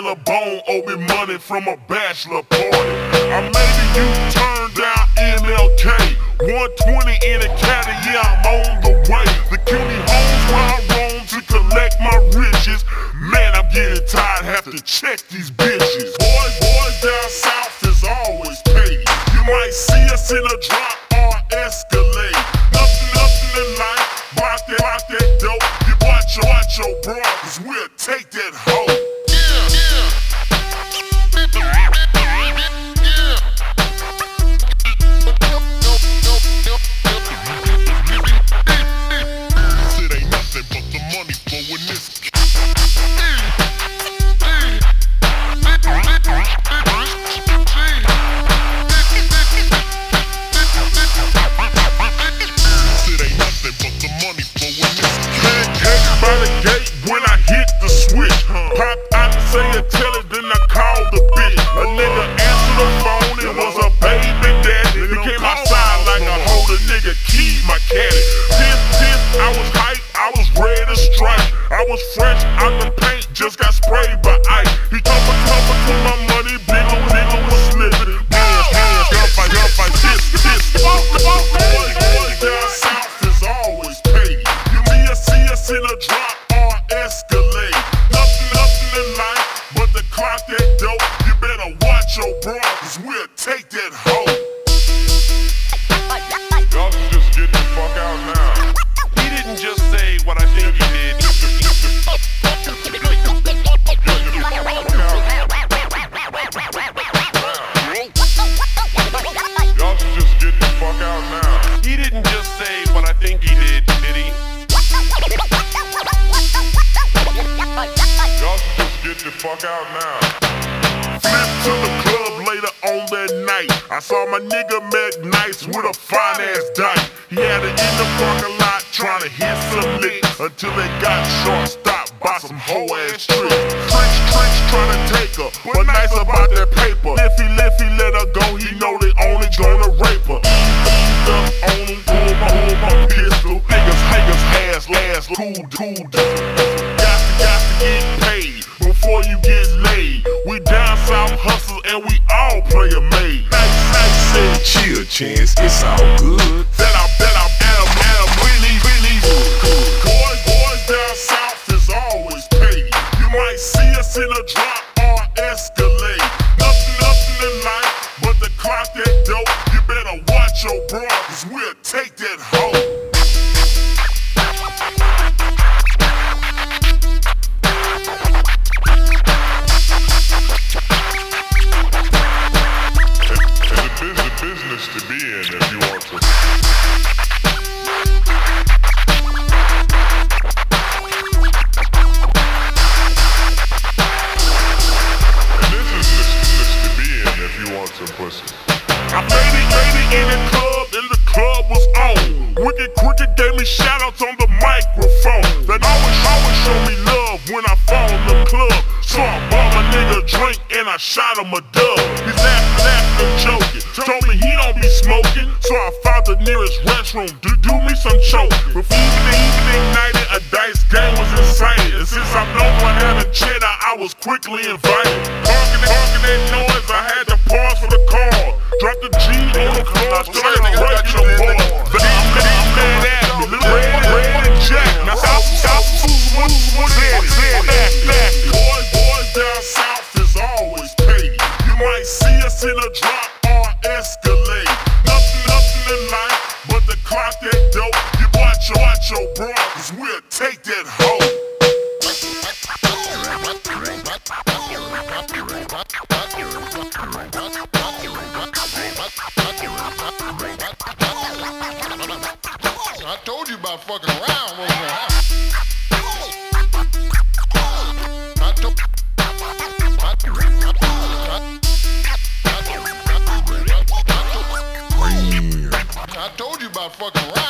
Taylor Bone owe me money from a bachelor party. I made a U-turn down MLK. 120 in a caddy, yeah, I'm on the way. The CUNY homes where I roam to collect my riches. Man, I'm getting tired, have to check these bitches. Boys, boys down south is always petty. You might see us in a drop or Escalade. Nothing, nothing in life, block that, block that dope. You watch your, watch your bro, cause we'll take that hoe. Was fresh out the paint, just got sprayed by ice. He told me, come to my money, bigger, bigger was slipping. Hands, hands, gunfight, gunfight, this, this. Boys, boys down south is always petty. You me a us in a drop or Escalade. Nothing, nothing in life but the clock that dope. You better watch your bro, cause we'll take that hoe. Fuck out now. Flip to the club later on that night. I saw my nigga Mac Nice with a fine ass dyke. He had it in the parking lot trying to hit some licks until they got short stopped by some hoe ass tricks. Trench, trench trying to take her, but nice about that paper. If he if he let her go, he know they only gonna rape her. Eased on him, pull my, pull my pistol. Niggas, niggas, ass, last, cool, cool. Got all play a maid. Nice, nice said Chill, chance, it's all good. that I bet I Adam, Adam really, really good. Boys, boys down south is always petty. You might see us in a drop or Escalade. Nothing, nothing in life but the clock that dope. You better watch your bro, cause we'll take that hoe. Pussy. I made it, made it in the club, and the club was on. Wicked Cricket gave me shoutouts on the microphone. They always, always show me love when I fall in the club. So I bought my nigga a drink and I shot him a dub. He's laughing, laughing and joking. Told me he don't be smoking, so I the nearest restroom to do me some choking. Before even the evening nighted, a dice game was insane. And since I'm known for having cheddar, I was quickly invited. Barking, barking that noise, I had to pause for the call. Drop the G on the floor, started breaking the boy. The deep man, man at me, little red, red and jack. Now what, what, said it, said it, back, Boys, boys down south is always petty. You might see us in a drop or Escalade. your, your bra, cause we'll take that hoe. I told you about fucking around what was gonna happen. I told you about fucking around.